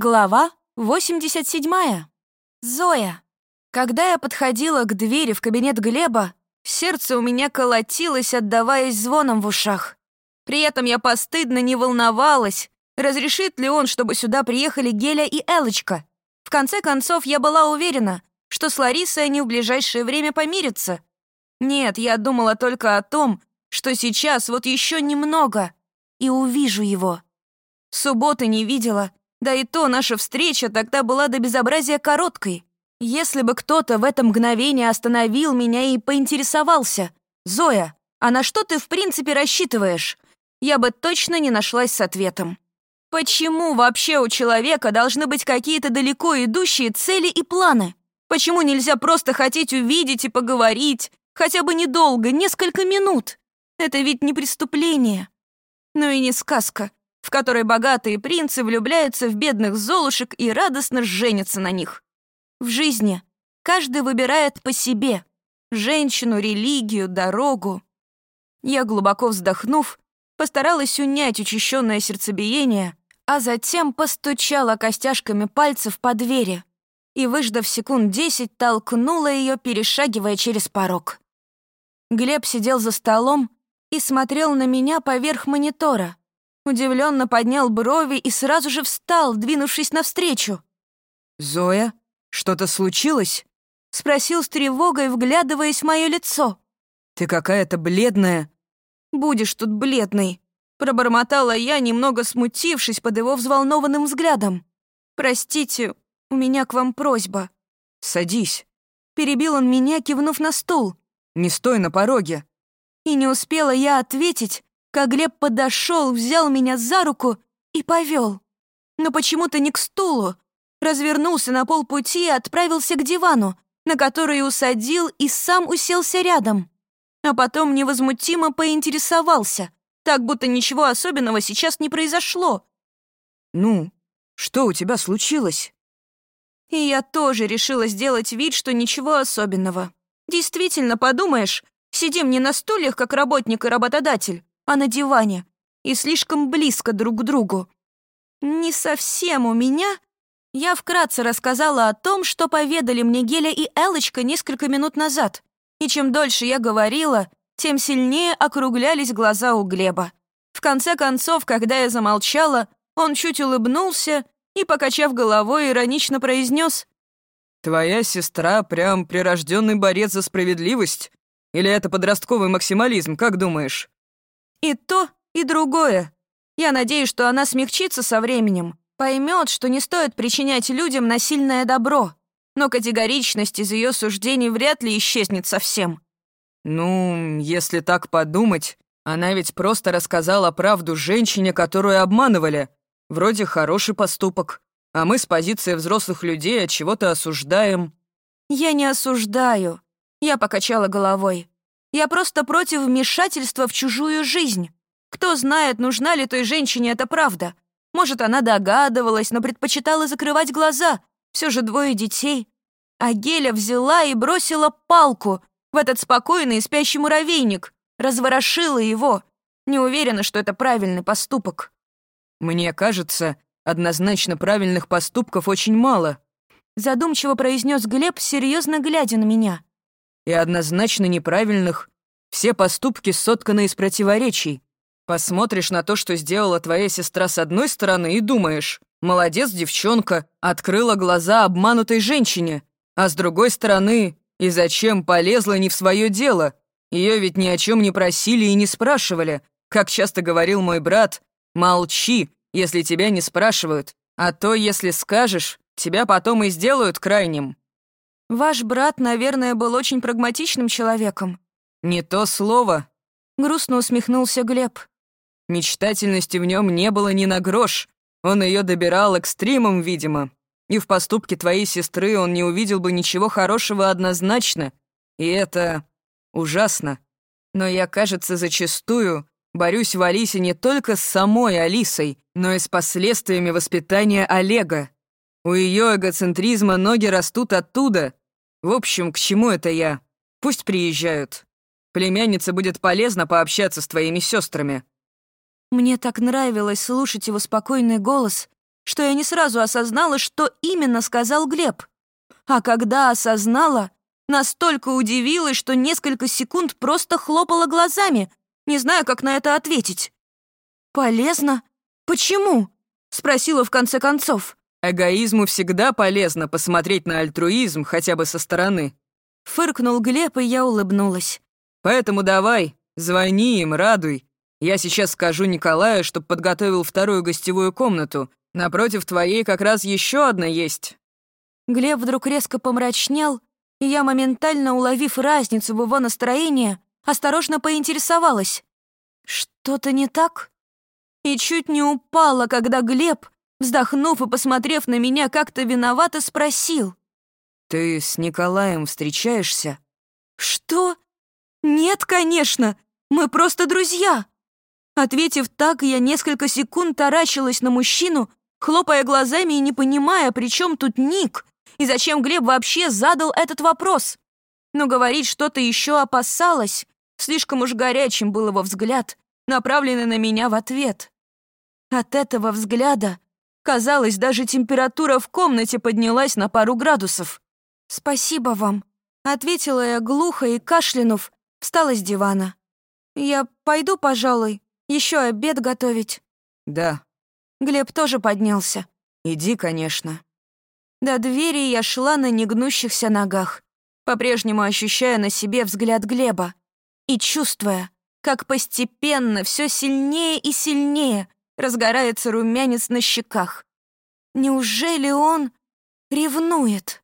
Глава 87. Зоя. Когда я подходила к двери в кабинет Глеба, сердце у меня колотилось, отдаваясь звоном в ушах. При этом я постыдно не волновалась, разрешит ли он, чтобы сюда приехали Геля и Элочка. В конце концов, я была уверена, что с Ларисой они в ближайшее время помирятся. Нет, я думала только о том, что сейчас вот еще немного, и увижу его. Субботы не видела, да и то наша встреча тогда была до безобразия короткой. Если бы кто-то в это мгновение остановил меня и поинтересовался, «Зоя, а на что ты в принципе рассчитываешь?» Я бы точно не нашлась с ответом. Почему вообще у человека должны быть какие-то далеко идущие цели и планы? Почему нельзя просто хотеть увидеть и поговорить, хотя бы недолго, несколько минут? Это ведь не преступление. Ну и не сказка в которой богатые принцы влюбляются в бедных золушек и радостно женятся на них. В жизни каждый выбирает по себе женщину, религию, дорогу. Я, глубоко вздохнув, постаралась унять учащенное сердцебиение, а затем постучала костяшками пальцев по двери и, выждав секунд десять, толкнула ее, перешагивая через порог. Глеб сидел за столом и смотрел на меня поверх монитора, Удивленно поднял брови и сразу же встал, двинувшись навстречу. «Зоя, что-то случилось?» — спросил с тревогой, вглядываясь в мое лицо. «Ты какая-то бледная». «Будешь тут бледной», — пробормотала я, немного смутившись под его взволнованным взглядом. «Простите, у меня к вам просьба». «Садись». Перебил он меня, кивнув на стул. «Не стой на пороге». И не успела я ответить, как Глеб подошел, взял меня за руку и повел. Но почему-то не к стулу. Развернулся на полпути и отправился к дивану, на который усадил и сам уселся рядом. А потом невозмутимо поинтересовался, так будто ничего особенного сейчас не произошло. «Ну, что у тебя случилось?» И я тоже решила сделать вид, что ничего особенного. Действительно, подумаешь, сидим не на стульях, как работник и работодатель, а на диване, и слишком близко друг к другу. Не совсем у меня. Я вкратце рассказала о том, что поведали мне Геля и Элочка несколько минут назад. И чем дольше я говорила, тем сильнее округлялись глаза у Глеба. В конце концов, когда я замолчала, он чуть улыбнулся и, покачав головой, иронично произнес: «Твоя сестра прям прирожденный борец за справедливость? Или это подростковый максимализм, как думаешь?» И то, и другое. Я надеюсь, что она смягчится со временем, поймет, что не стоит причинять людям насильное добро. Но категоричность из ее суждений вряд ли исчезнет совсем. Ну, если так подумать, она ведь просто рассказала правду женщине, которую обманывали. Вроде хороший поступок. А мы с позиции взрослых людей от чего-то осуждаем. Я не осуждаю. Я покачала головой. Я просто против вмешательства в чужую жизнь. Кто знает, нужна ли той женщине эта правда. Может, она догадывалась, но предпочитала закрывать глаза. Все же двое детей. А Геля взяла и бросила палку в этот спокойный и спящий муравейник. Разворошила его. Не уверена, что это правильный поступок. «Мне кажется, однозначно правильных поступков очень мало», задумчиво произнес Глеб, серьезно глядя на меня и однозначно неправильных. Все поступки сотканы из противоречий. Посмотришь на то, что сделала твоя сестра с одной стороны, и думаешь, молодец девчонка, открыла глаза обманутой женщине, а с другой стороны, и зачем полезла не в свое дело? Ее ведь ни о чем не просили и не спрашивали. Как часто говорил мой брат, молчи, если тебя не спрашивают, а то, если скажешь, тебя потом и сделают крайним. Ваш брат, наверное, был очень прагматичным человеком. Не то слово. Грустно усмехнулся Глеб. Мечтательности в нем не было ни на грош. Он ее добирал экстримом, видимо. И в поступке твоей сестры он не увидел бы ничего хорошего однозначно. И это ужасно. Но я, кажется, зачастую борюсь в Алисе не только с самой Алисой, но и с последствиями воспитания Олега. У ее эгоцентризма ноги растут оттуда, в общем, к чему это я? Пусть приезжают. Племяннице будет полезно пообщаться с твоими сестрами. Мне так нравилось слушать его спокойный голос, что я не сразу осознала, что именно сказал Глеб. А когда осознала, настолько удивилась, что несколько секунд просто хлопала глазами, не знаю, как на это ответить. «Полезно? Почему?» — спросила в конце концов. «Эгоизму всегда полезно посмотреть на альтруизм хотя бы со стороны». Фыркнул Глеб, и я улыбнулась. «Поэтому давай, звони им, радуй. Я сейчас скажу Николаю, чтоб подготовил вторую гостевую комнату. Напротив твоей как раз еще одна есть». Глеб вдруг резко помрачнел, и я, моментально уловив разницу в его настроении, осторожно поинтересовалась. «Что-то не так?» И чуть не упала, когда Глеб, вздохнув и посмотрев на меня, как-то виновато спросил. «Ты с Николаем встречаешься?» «Что? Нет, конечно, мы просто друзья!» Ответив так, я несколько секунд таращилась на мужчину, хлопая глазами и не понимая, при чем тут Ник и зачем Глеб вообще задал этот вопрос. Но говорить что-то еще опасалась, слишком уж горячим был его взгляд, направленный на меня в ответ. От этого взгляда, казалось, даже температура в комнате поднялась на пару градусов. «Спасибо вам», — ответила я глухо и кашлянув, встала с дивана. «Я пойду, пожалуй, еще обед готовить». «Да». Глеб тоже поднялся. «Иди, конечно». До двери я шла на негнущихся ногах, по-прежнему ощущая на себе взгляд Глеба и чувствуя, как постепенно, все сильнее и сильнее разгорается румянец на щеках. Неужели он ревнует?